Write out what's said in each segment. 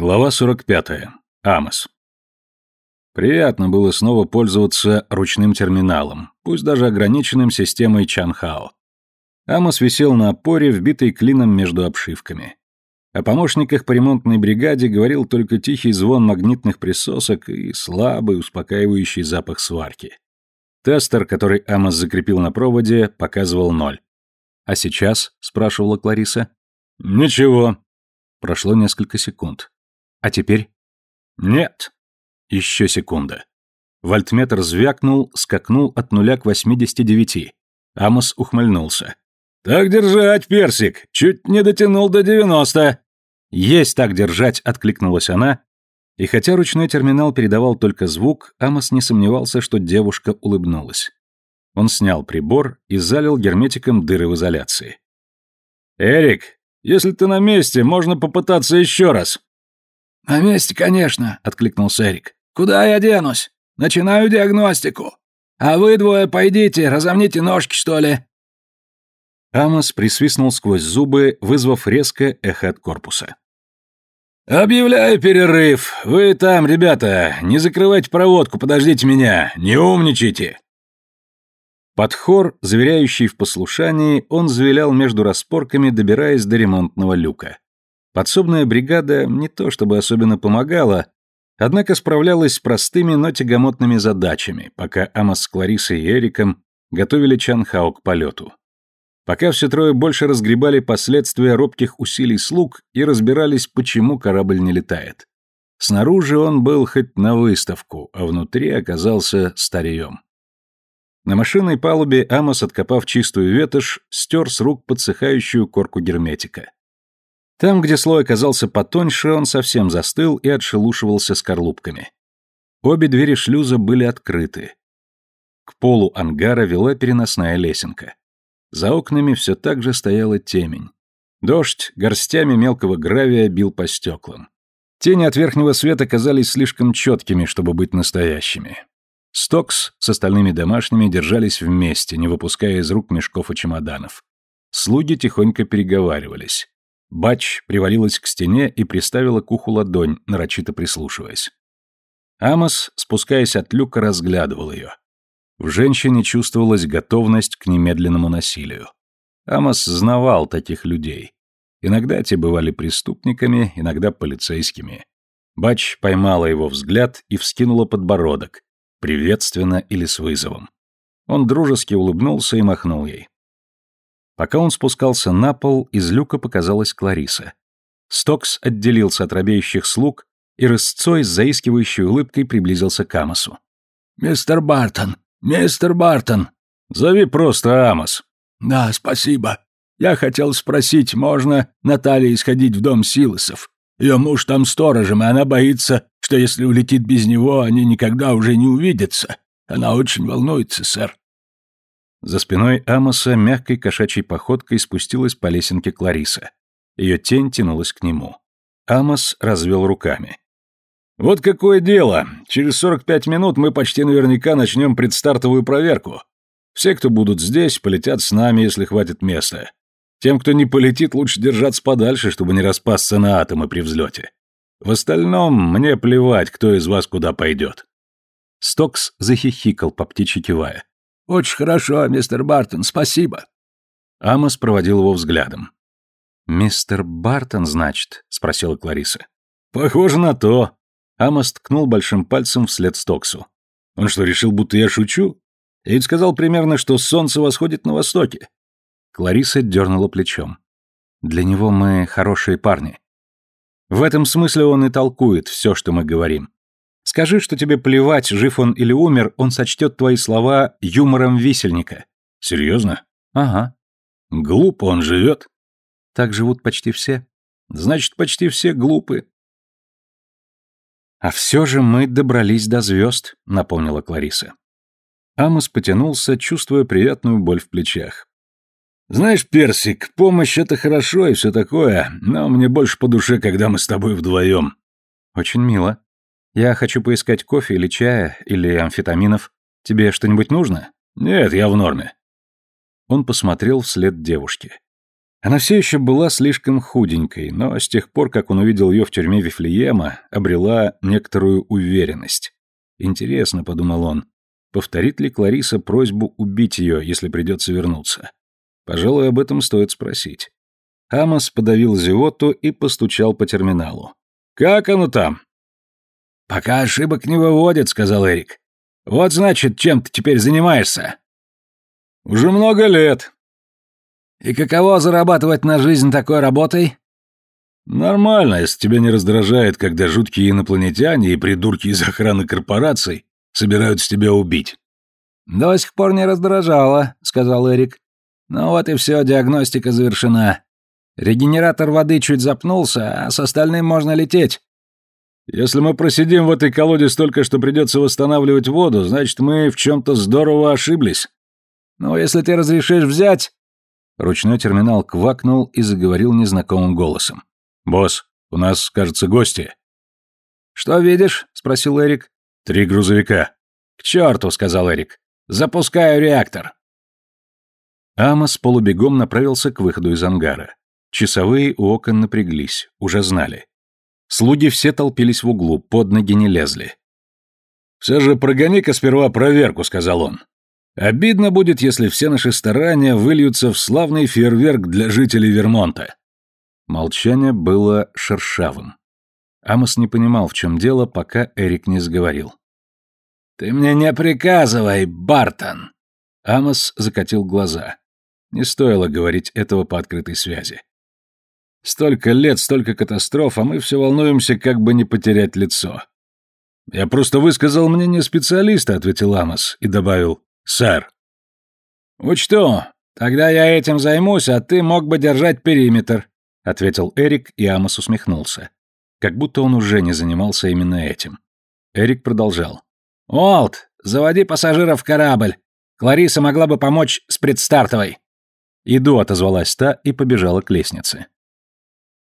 Глава 45. Амос. Приятно было снова пользоваться ручным терминалом, пусть даже ограниченным системой Чанхао. Амос висел на опоре, вбитый клином между обшивками. О помощниках по ремонтной бригаде говорил только тихий звон магнитных присосок и слабый, успокаивающий запах сварки. Тестер, который Амос закрепил на проводе, показывал ноль. «А сейчас?» — спрашивала Клариса. «Ничего». Прошло несколько секунд. А теперь? Нет. Еще секунда. Вольтметр звякнул, скакнул от нуля к 89. Амос ухмыльнулся. «Так держать, персик! Чуть не дотянул до 90!» «Есть так держать!» — откликнулась она. И хотя ручной терминал передавал только звук, Амос не сомневался, что девушка улыбнулась. Он снял прибор и залил герметиком дыры в изоляции. «Эрик, если ты на месте, можно попытаться еще раз!» «На месте, конечно», — откликнулся Эрик. «Куда я денусь? Начинаю диагностику. А вы двое пойдите, разомните ножки, что ли». Амос присвистнул сквозь зубы, вызвав резкое эхо от корпуса. «Объявляю перерыв. Вы там, ребята, не закрывайте проводку, подождите меня, не умничайте». Под хор, заверяющий в послушании, он завилял между распорками, добираясь до ремонтного люка. Подсобная бригада не то чтобы особенно помогала, однако справлялась с простыми, но тягомотными задачами, пока Амос с Кларисой и Эриком готовили Чанхао к полету. Пока все трое больше разгребали последствия робких усилий слуг и разбирались, почему корабль не летает. Снаружи он был хоть на выставку, а внутри оказался старьем. На машинной палубе Амос, откопав чистую ветошь, стер с рук подсыхающую корку герметика. Там, где слой оказался потоньше, он совсем застыл и отшелушивался скорлупками. Обе двери шлюза были открыты. К полу ангара вела переносная лесенка. За окнами все так же стояла темень. Дождь горстями мелкого гравия бил по стеклам. Тени от верхнего света казались слишком четкими, чтобы быть настоящими. Стокс с остальными домашними держались вместе, не выпуская из рук мешков и чемоданов. Слуги тихонько переговаривались. Бач привалилась к стене и приставила к уху ладонь, нарочито прислушиваясь. Амос, спускаясь от люка, разглядывал ее. В женщине чувствовалась готовность к немедленному насилию. Амос знавал таких людей. Иногда те бывали преступниками, иногда полицейскими. Бач поймала его взгляд и вскинула подбородок, приветственно или с вызовом. Он дружески улыбнулся и махнул ей. Пока он спускался на пол, из люка показалась Клариса. Стокс отделился от робеющих слуг и рысцой с заискивающей улыбкой приблизился к Амосу. «Мистер Бартон! Мистер Бартон!» «Зови просто Амос». «Да, спасибо. Я хотел спросить, можно Наталье сходить в дом Силосов? Ее муж там сторожем, и она боится, что если улетит без него, они никогда уже не увидятся. Она очень волнуется, сэр». За спиной Амоса мягкой кошачьей походкой спустилась по лесенке Клариса. Ее тень тянулась к нему. Амос развел руками. «Вот какое дело! Через 45 минут мы почти наверняка начнем предстартовую проверку. Все, кто будут здесь, полетят с нами, если хватит места. Тем, кто не полетит, лучше держаться подальше, чтобы не распасться на атомы при взлете. В остальном мне плевать, кто из вас куда пойдет». Стокс захихикал, по птичьи кивая. «Очень хорошо, мистер Бартон, спасибо». Амос проводил его взглядом. «Мистер Бартон, значит?» — спросила Клариса. «Похоже на то». Амос ткнул большим пальцем вслед Стоксу. «Он что, решил, будто я шучу? Я ведь сказал примерно, что солнце восходит на востоке». Клариса дернула плечом. «Для него мы хорошие парни. В этом смысле он и толкует все, что мы говорим. Скажи, что тебе плевать, жив он или умер, он сочтет твои слова юмором висельника. Серьезно? Ага. Глупо он живет. Так живут почти все. Значит, почти все глупы. А все же мы добрались до звезд, напомнила Клариса. Амос потянулся, чувствуя приятную боль в плечах. «Знаешь, Персик, помощь — это хорошо и все такое, но мне больше по душе, когда мы с тобой вдвоем». «Очень мило. Я хочу поискать кофе или чая, или амфетаминов. Тебе что-нибудь нужно? Нет, я в норме. Он посмотрел вслед девушке. Она все еще была слишком худенькой, но с тех пор, как он увидел ее в тюрьме Вифлеема, обрела некоторую уверенность. «Интересно», — подумал он, — повторит ли Клариса просьбу убить ее, если придется вернуться? Пожалуй, об этом стоит спросить. Амос подавил зевоту и постучал по терминалу. «Как оно там?» «Пока ошибок не выводит», — сказал Эрик. «Вот значит, чем ты теперь занимаешься?» «Уже много лет», «И каково зарабатывать на жизнь такой работой?» «Нормально, если тебя не раздражает, когда жуткие инопланетяне и придурки из охраны корпораций собираются тебя убить». «До сих пор не раздражало», — сказал Эрик. «Ну вот и все, диагностика завершена. Регенератор воды чуть запнулся, а с остальным можно лететь». «Если мы просидим в этой колоде столько, что придется восстанавливать воду, значит, мы в чем-то здорово ошиблись». «Ну, если ты разрешишь взять...» Ручной терминал квакнул и заговорил незнакомым голосом. «Босс, у нас, кажется, гости». «Что видишь?» — спросил Эрик. «Три грузовика». «К черту!» — сказал Эрик. «Запускаю реактор». Амос полубегом направился к выходу из ангара. Часовые у окон напряглись, уже знали. Слуги все толпились в углу, под ноги не лезли. «Все же прогони-ка сперва проверку», — сказал он. Обидно будет, если все наши старания выльются в славный фейерверк для жителей Вермонта. Молчание было шершавым. Амос не понимал, в чем дело, пока Эрик не сговорил. «Ты мне не приказывай, Бартон!» Амос закатил глаза. Не стоило говорить этого по открытой связи. Столько лет, столько катастроф, а мы все волнуемся, как бы не потерять лицо. «Я просто высказал мнение специалиста», — ответил Амос и добавил сэр». «Учту. Тогда я этим займусь, а ты мог бы держать периметр», — ответил Эрик, и Амос усмехнулся. Как будто он уже не занимался именно этим. Эрик продолжал. «Уолт, заводи пассажиров в корабль. Клариса могла бы помочь с предстартовой». «Иду», — отозвалась та и побежала к лестнице.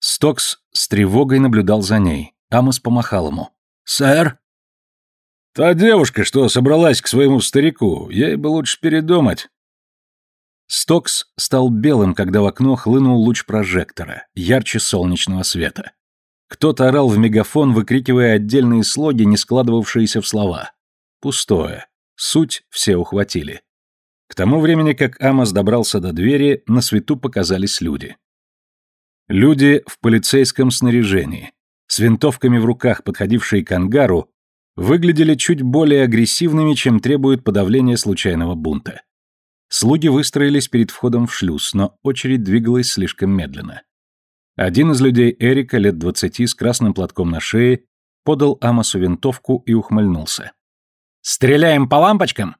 Стокс с тревогой наблюдал за ней. Амос помахал ему. «Сэр?» Та девушка, что собралась к своему старику, ей бы лучше передумать. Стокс стал белым, когда в окно хлынул луч прожектора, ярче солнечного света. Кто-то орал в мегафон, выкрикивая отдельные слоги, не складывавшиеся в слова. Пустое. Суть все ухватили. К тому времени, как Амос добрался до двери, на свету показались люди. Люди в полицейском снаряжении, с винтовками в руках, подходившие к ангару, выглядели чуть более агрессивными, чем требует подавление случайного бунта. Слуги выстроились перед входом в шлюз, но очередь двигалась слишком медленно. Один из людей Эрика, лет двадцати, с красным платком на шее, подал Амосу винтовку и ухмыльнулся. «Стреляем по лампочкам?»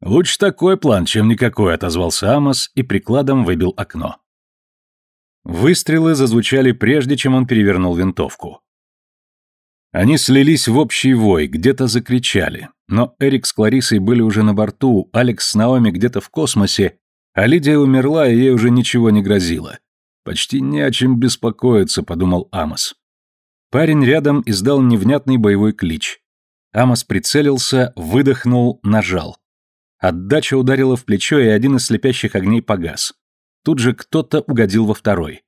«Лучше такой план, чем никакой», — отозвался Амос и прикладом выбил окно. Выстрелы зазвучали прежде, чем он перевернул винтовку. Они слились в общий вой, где-то закричали. Но Эрик с Кларисой были уже на борту, Алекс с Наоми где-то в космосе, а Лидия умерла, и ей уже ничего не грозило. «Почти не о чем беспокоиться», — подумал Амос. Парень рядом издал невнятный боевой клич. Амос прицелился, выдохнул, нажал. Отдача ударила в плечо, и один из слепящих огней погас. Тут же кто-то угодил во второй.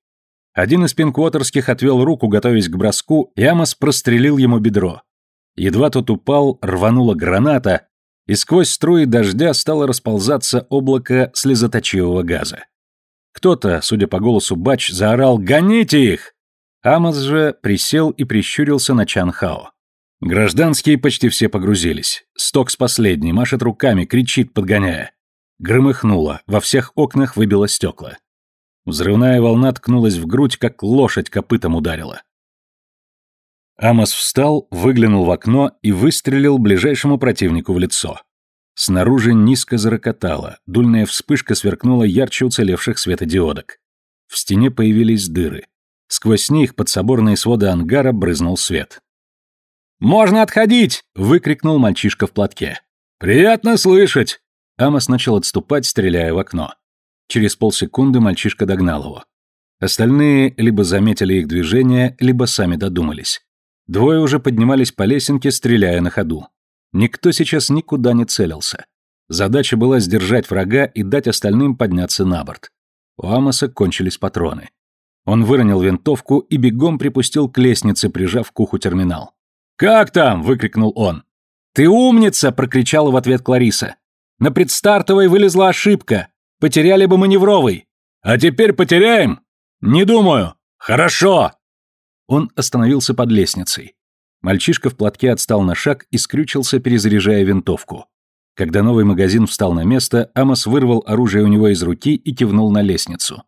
Один из пинкуотерских отвел руку, готовясь к броску, и Амос прострелил ему бедро. Едва тот упал, рванула граната, и сквозь струи дождя стало расползаться облако слезоточивого газа. Кто-то, судя по голосу Бач, заорал «Гоните их!» Амос же присел и прищурился на Чан Хао. Гражданские почти все погрузились. Стокс последний, машет руками, кричит, подгоняя. Громыхнуло, во всех окнах выбило стекла. Взрывная волна ткнулась в грудь, как лошадь копытом ударила. Амос встал, выглянул в окно и выстрелил ближайшему противнику в лицо. Снаружи низко зарокотало, дульная вспышка сверкнула ярче уцелевших светодиодок. В стене появились дыры. Сквозь них под соборные своды ангара брызнул свет. «Можно отходить!» — выкрикнул мальчишка в платке. «Приятно слышать!» Амос начал отступать, стреляя в окно. Через полсекунды мальчишка догнал его. Остальные либо заметили их движение, либо сами додумались. Двое уже поднимались по лесенке, стреляя на ходу. Никто сейчас никуда не целился. Задача была сдержать врага и дать остальным подняться на борт. У Амоса кончились патроны. Он выронил винтовку и бегом припустил к лестнице, прижав к уху терминал. «Как там?» — выкрикнул он. «Ты умница!» — прокричала в ответ Клариса. «На предстартовой вылезла ошибка. Потеряли бы маневровый». «А теперь потеряем?» «Не думаю». «Хорошо!» Он остановился под лестницей. Мальчишка в платке отстал на шаг и скрючился, перезаряжая винтовку. Когда новый магазин встал на место, Амос вырвал оружие у него из руки и кивнул на лестницу.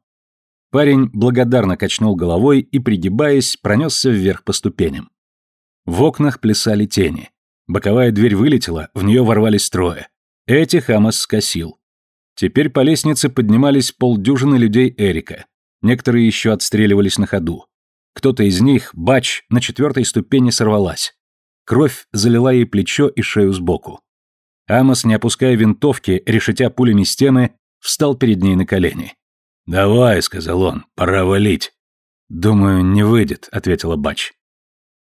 Парень благодарно качнул головой и, пригибаясь, пронесся вверх по ступеням. В окнах плясали тени. Боковая дверь вылетела, в нее ворвались трое. Этих Амос скосил. Теперь по лестнице поднимались полдюжины людей Эрика. Некоторые еще отстреливались на ходу. Кто-то из них, бач, на четвертой ступени сорвалась. Кровь залила ей плечо и шею сбоку. Амос, не опуская винтовки, решетя пулями стены, встал перед ней на колени. «Давай», — сказал он, — «пора валить». «Думаю, не выйдет», — ответила Бач.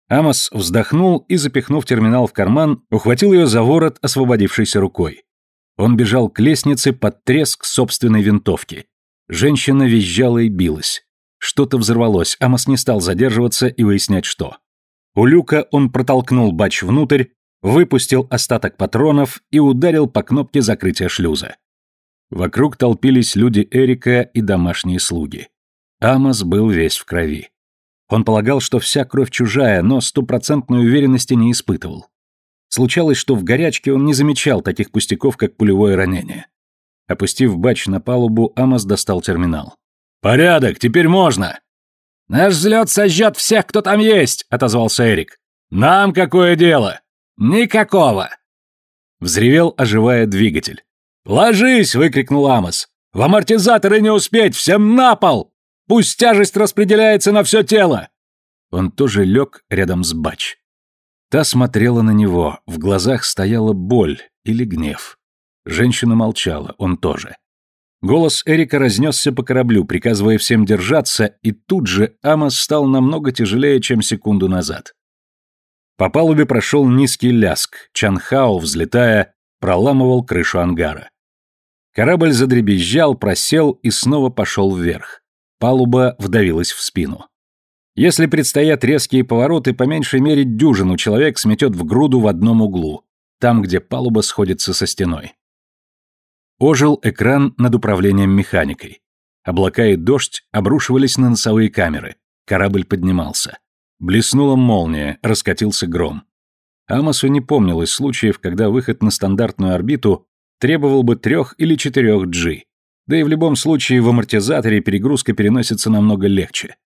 Амос вздохнул и, запихнув терминал в карман, ухватил ее за ворот освободившейся рукой. Он бежал к лестнице под треск собственной винтовки. Женщина визжала и билась. Что-то взорвалось, Амос не стал задерживаться и выяснять, что. У люка он протолкнул бач внутрь, выпустил остаток патронов и ударил по кнопке закрытия шлюза. Вокруг толпились люди Эрика и домашние слуги. Амос был весь в крови. Он полагал, что вся кровь чужая, но стопроцентной уверенности не испытывал. Случалось, что в горячке он не замечал таких пустяков, как пулевое ранение. Опустив бач на палубу, Амос достал терминал. «Порядок, теперь можно!» «Наш взлет сожжет всех, кто там есть!» — отозвался Эрик. «Нам какое дело?» «Никакого!» Взревел, оживая двигатель. «Ложись!» — выкрикнул Амос. «В амортизаторы не успеть! Всем на пол! Пусть тяжесть распределяется на все тело!» Он тоже лег рядом с Бач. Та смотрела на него, в глазах стояла боль или гнев. Женщина молчала, он тоже. Голос Эрика разнесся по кораблю, приказывая всем держаться, и тут же Амос стал намного тяжелее, чем секунду назад. По палубе прошел низкий ляск. Чанхао, взлетая, проламывал крышу ангара. Корабль задребезжал, просел и снова пошел вверх. Палуба вдавилась в спину. Если предстоят резкие повороты, по меньшей мере дюжину человек сметет в груду в одном углу, там, где палуба сходится со стеной. Ожил экран над управлением механикой. Облака и дождь обрушивались на носовые камеры. Корабль поднимался. Блеснула молния, раскатился гром. Амосу не помнилось случаев, когда выход на стандартную орбиту требовал бы трех или четырех G. Да и в любом случае в амортизаторе перегрузка переносится намного легче.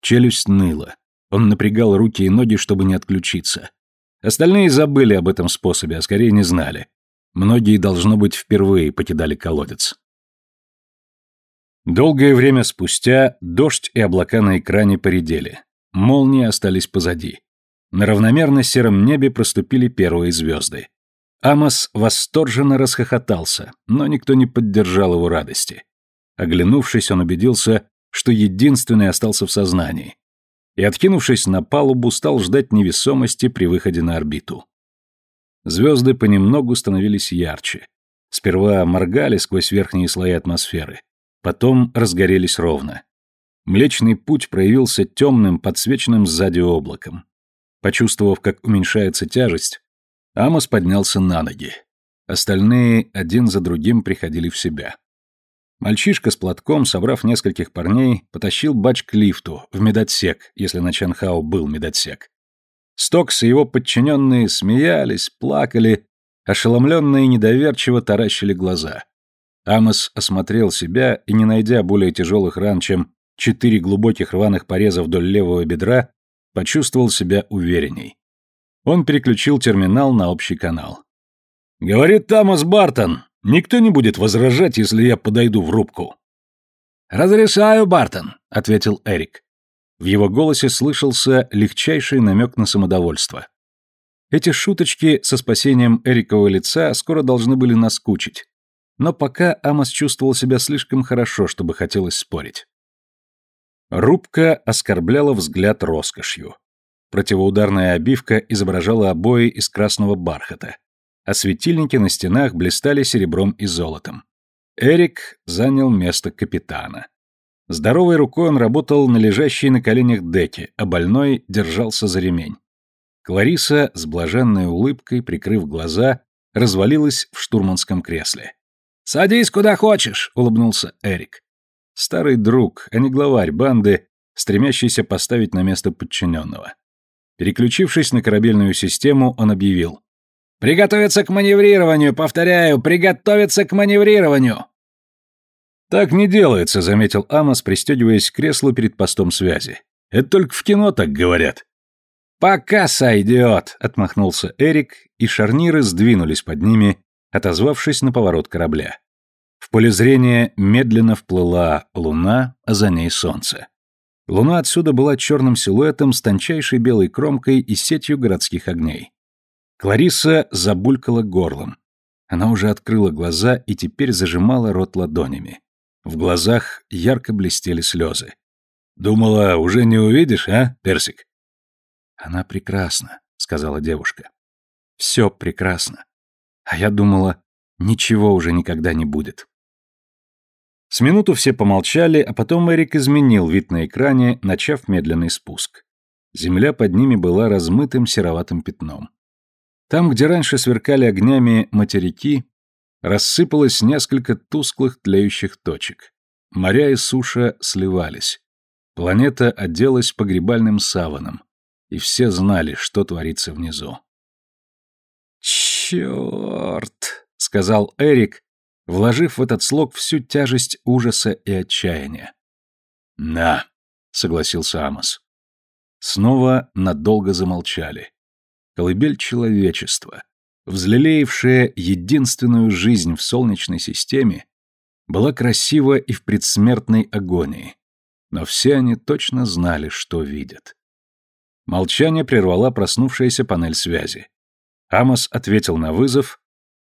Челюсть ныла. Он напрягал руки и ноги, чтобы не отключиться. Остальные забыли об этом способе, а скорее не знали. Многие, должно быть, впервые покидали колодец. Долгое время спустя дождь и облака на экране поредели. Молнии остались позади. На равномерно сером небе проступили первые звезды. Амос восторженно расхохотался, но никто не поддержал его радости. Оглянувшись, он убедился, что единственный остался в сознании. И, откинувшись на палубу, стал ждать невесомости при выходе на орбиту. Звезды понемногу становились ярче. Сперва моргали сквозь верхние слои атмосферы, потом разгорелись ровно. Млечный путь проявился темным, подсвеченным сзади облаком. Почувствовав, как уменьшается тяжесть, Амос поднялся на ноги. Остальные один за другим приходили в себя. Мальчишка с платком, собрав нескольких парней, потащил бач к лифту, в медотсек, если на Чанхао был медотсек. Стокс и его подчиненные смеялись, плакали, ошеломленные недоверчиво таращили глаза. Амос осмотрел себя и, не найдя более тяжелых ран, чем четыре глубоких рваных пореза вдоль левого бедра, почувствовал себя уверенней. Он переключил терминал на общий канал. «Говорит Томас Бартон, никто не будет возражать, если я подойду в рубку». «Разрешаю, Бартон», — ответил Эрик. В его голосе слышался легчайший намек на самодовольство. Эти шуточки со спасением Эрикового лица скоро должны были наскучить. Но пока Амос чувствовал себя слишком хорошо, чтобы хотелось спорить. Рубка оскорбляла взгляд роскошью. Противоударная обивка изображала обои из красного бархата, а светильники на стенах блистали серебром и золотом. Эрик занял место капитана. Здоровой рукой он работал на лежащей на коленях деке, а больной держался за ремень. Клариса с блаженной улыбкой, прикрыв глаза, развалилась в штурманском кресле. «Садись куда хочешь», — улыбнулся Эрик. Старый друг, а не главарь банды, стремящийся поставить на место подчиненного. Переключившись на корабельную систему, он объявил. «Приготовиться к маневрированию! Повторяю, приготовиться к маневрированию!» «Так не делается», — заметил Амос, пристегиваясь к креслу перед постом связи. «Это только в кино так говорят». «Пока сойдет», — отмахнулся Эрик, и шарниры сдвинулись под ними, отозвавшись на поворот корабля. В поле зрения медленно вплыла луна, а за ней солнце. Луна отсюда была черным силуэтом с тончайшей белой кромкой и сетью городских огней. Клариса забулькала горлом. Она уже открыла глаза и теперь зажимала рот ладонями. В глазах ярко блестели слезы. «Думала, уже не увидишь, а, Персик?» «Она прекрасна», — сказала девушка. «Все прекрасно. А я думала, ничего уже никогда не будет». С минуту все помолчали, а потом Эрик изменил вид на экране, начав медленный спуск. Земля под ними была размытым сероватым пятном. Там, где раньше сверкали огнями материки, рассыпалось несколько тусклых тлеющих точек. Моря и суша сливались. Планета оделась погребальным саваном, и все знали, что творится внизу. «Черт!» — сказал Эрик, вложив в этот слог всю тяжесть ужаса и отчаяния. «На!» — согласился Амос. Снова надолго замолчали. Колыбель человечества, взлелеевшая единственную жизнь в Солнечной системе, была красива и в предсмертной агонии. Но все они точно знали, что видят. Молчание прервала проснувшаяся панель связи. Амос ответил на вызов,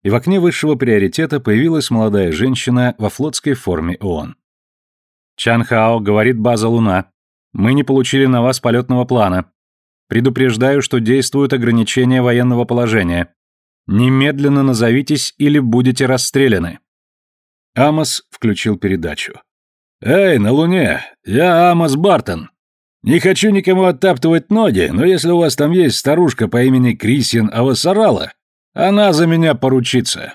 и в окне высшего приоритета появилась молодая женщина во флотской форме ООН. «Чан Хао, говорит база Луна. Мы не получили на вас полетного плана. Предупреждаю, что действуют ограничения военного положения. Немедленно назовитесь или будете расстреляны». Амос включил передачу. «Эй, на Луне! Я Амос Бартон. Не хочу никому оттаптывать ноги, но если у вас там есть старушка по имени Крисин Авасарала, она за меня поручится.